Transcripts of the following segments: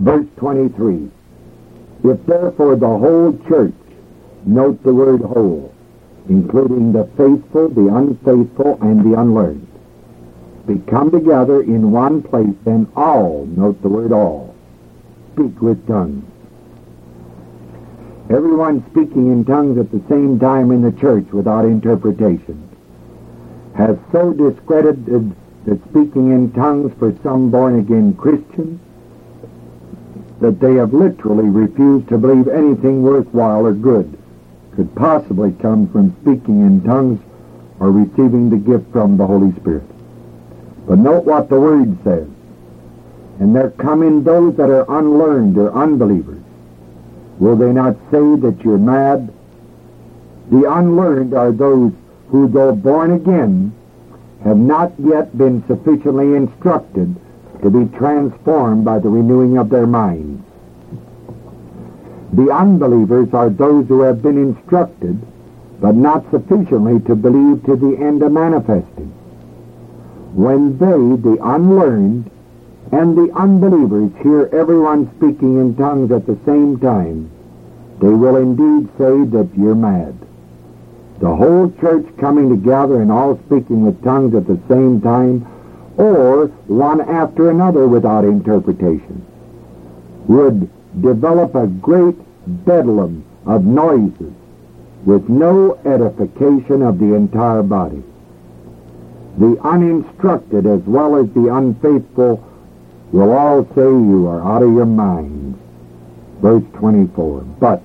Verse 23. If therefore the whole church, note the word whole, including the faithful, the unfaithful, and the unlearned, be come together in one place, then all, note the word all, speak with tongues. Everyone speaking in tongues at the same time in the church without interpretation has so discredited the speaking in tongues for some born-again Christians that they have literally refused to believe anything worthwhile or good could possibly come from speaking in tongues or receiving the gift from the Holy Spirit. But note what the Word says. And there come in those that are unlearned or unbelievers. Will they not say that you're mad? The unlearned are those who, though born again, have not yet been sufficiently instructed to be transformed by the renewing of their minds. The unbelievers are those who have been instructed, but not sufficiently to believe to the end of manifesting. When they, the unlearned, and the unbelievers hear everyone speaking in tongues at the same time, they will indeed say that you're mad. The whole church coming together and all speaking with tongues at the same time or one after another without interpretation, would develop a great bedlam of noises with no edification of the entire body. The uninstructed as well as the unfaithful will all say you are out of your minds. Verse 24. But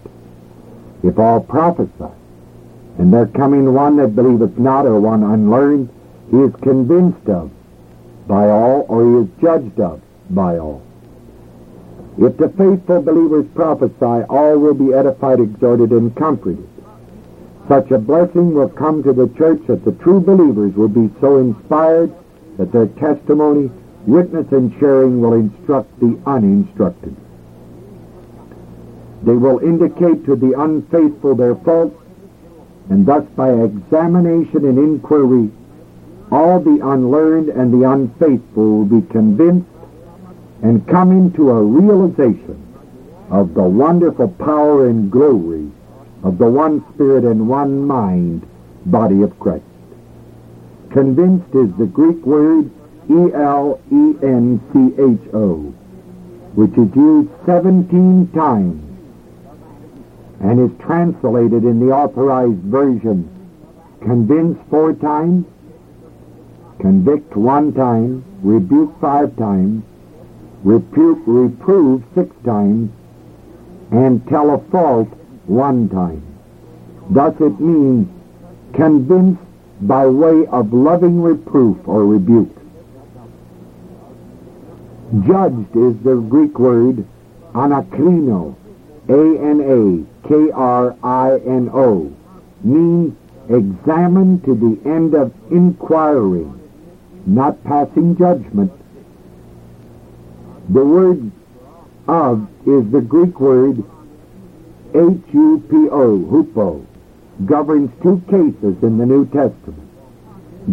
if all prophesy, and there coming one that believeth not or one unlearned, he is convinced of by all, or he is judged of by all. If the faithful believers prophesy, all will be edified, exhorted, and comforted. Such a blessing will come to the church that the true believers will be so inspired that their testimony, witness, and sharing will instruct the uninstructed. They will indicate to the unfaithful their faults, and thus by examination and inquiry all the unlearned and the unfaithful will be convinced and come into a realization of the wonderful power and glory of the one Spirit and one mind body of Christ. Convinced is the Greek word E-L-E-N-C-H-O, which is used 17 times and is translated in the authorized version convince four times, convict one time, rebuke five times, rebuke, reprove six times, and tell a fault one time. Thus it means convince by way of loving reproof or rebuke. Judged is the Greek word anakrino, A-N-A-K-R-I-N-O, means examined to the end of inquiring not passing judgment. The word of is the Greek word H-U-P-O, hupo, governs two cases in the New Testament,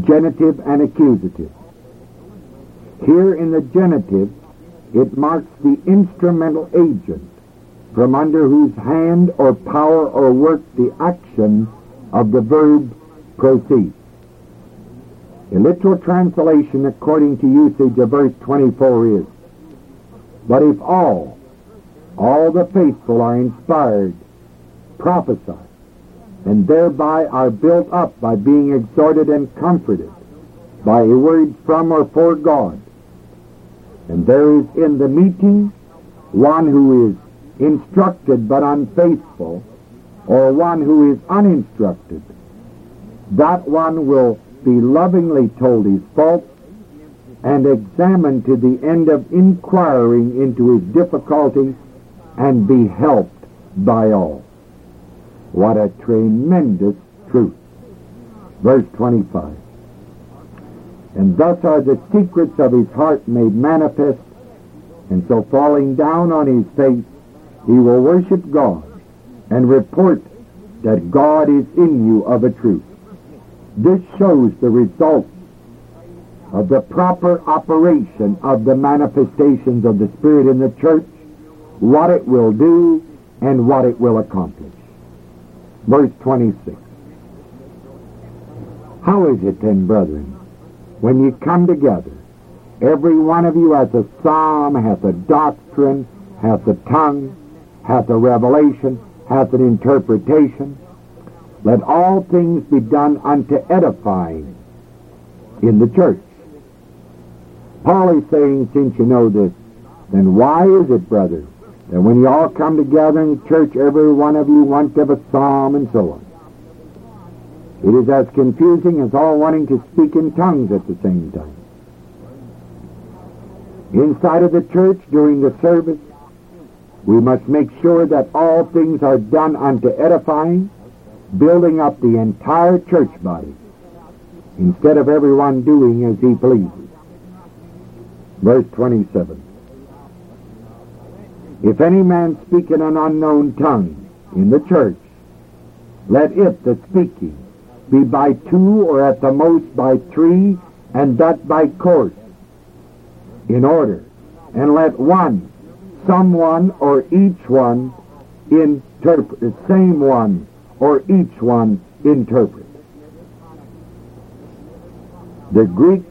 genitive and accusative. Here in the genitive, it marks the instrumental agent from under whose hand or power or work the action of the verb proceeds. A literal translation according to usage of verse 24 is, But if all, all the faithful are inspired, prophesy, and thereby are built up by being exhorted and comforted by a word from or for God, and there is in the meeting one who is instructed but unfaithful, or one who is uninstructed, that one will be lovingly told his faults and examined to the end of inquiring into his difficulties and be helped by all. What a tremendous truth. Verse 25. And thus are the secrets of his heart made manifest, and so falling down on his face, he will worship God and report that God is in you of a truth. This shows the result of the proper operation of the manifestations of the Spirit in the church what it will do, and what it will accomplish. Verse 26. How is it then, brethren, when you come together, every one of you has a psalm, hath a doctrine, hath a tongue, hath a revelation, hath an interpretation? Let all things be done unto edifying in the church. Paul is saying, since you know this, then why is it, brother, that when you all come together in church, every one of you wants to have a psalm and so on? It is as confusing as all wanting to speak in tongues at the same time. Inside of the church during the service, we must make sure that all things are done unto edifying, building up the entire church body, instead of everyone doing as he pleases. Verse 27. If any man speak in an unknown tongue in the church, let it that speaking be by two or at the most by three, and that by course, in order. And let one, someone, or each one interpret, the same one, or each one interpret. The Greek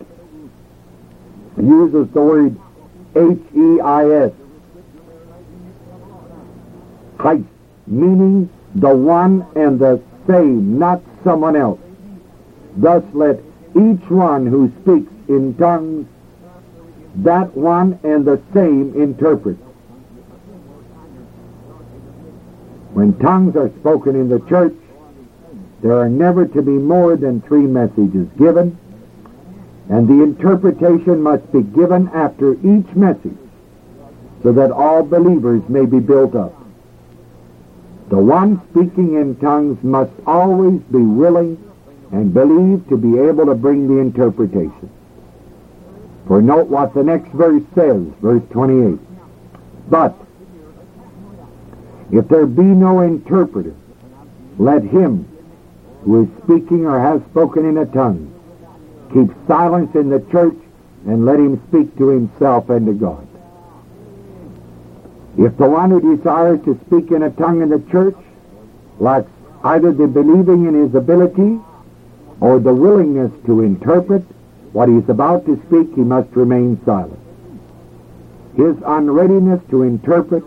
uses the word H-E-I-S, heis, meaning the one and the same, not someone else. Thus let each one who speaks in tongues, that one and the same interpret. When tongues are spoken in the church, there are never to be more than three messages given, and the interpretation must be given after each message so that all believers may be built up. The one speaking in tongues must always be willing and believe to be able to bring the interpretation. For note what the next verse says, verse 28. But if there be no interpreter, let him who is speaking or has spoken in a tongue keep silence in the church and let him speak to himself and to God. If the one who desires to speak in a tongue in the church lacks either the believing in his ability or the willingness to interpret what he is about to speak, he must remain silent. His unreadiness to interpret,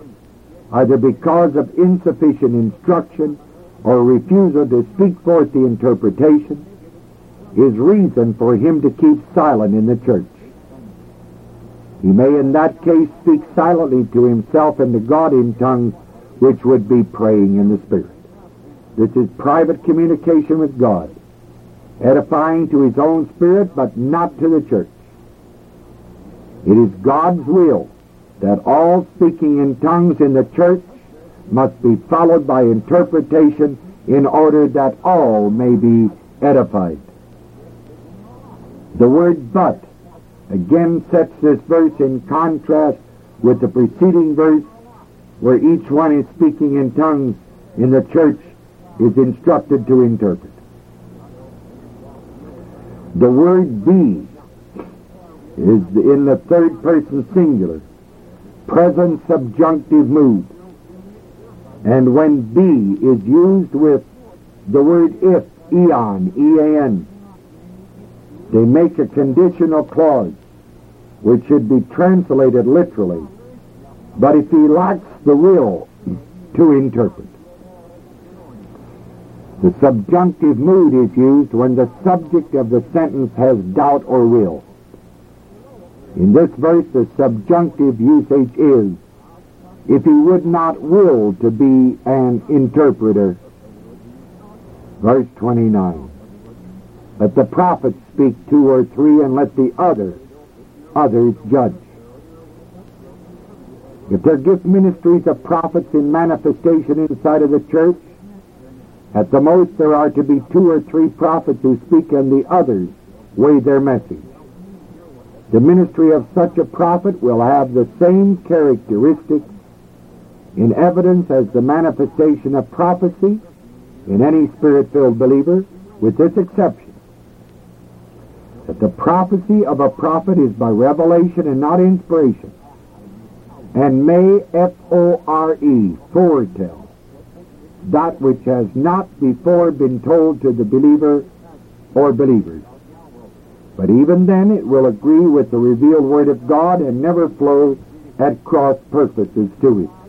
either because of insufficient instruction or refusal to speak forth the interpretation, is reason for him to keep silent in the church. He may in that case speak silently to himself and to God in tongues, which would be praying in the Spirit. This is private communication with God, edifying to his own spirit, but not to the church. It is God's will that all speaking in tongues in the church must be followed by interpretation in order that all may be edified. The word but again sets this verse in contrast with the preceding verse where each one is speaking in tongues in the church is instructed to interpret. The word be is in the third person singular, present subjunctive mood. And when be is used with the word if, ean, E-A-N, they make a conditional clause which should be translated literally. But if he lacks the will to interpret, the subjunctive mood is used when the subject of the sentence has doubt or will. In this verse, the subjunctive usage is, if he would not will to be an interpreter. Verse 29. Let the prophets speak two or three, and let the other others judge. If there gift ministries of prophets in manifestation inside of the church, at the most there are to be two or three prophets who speak and the others weigh their message. The ministry of such a prophet will have the same characteristics in evidence as the manifestation of prophecy in any spirit-filled believer, with this exception that the prophecy of a prophet is by revelation and not inspiration. and may, F-O-R-E, foretell, that which has not before been told to the believer or believers. But even then it will agree with the revealed Word of God and never flow at cross purposes to it.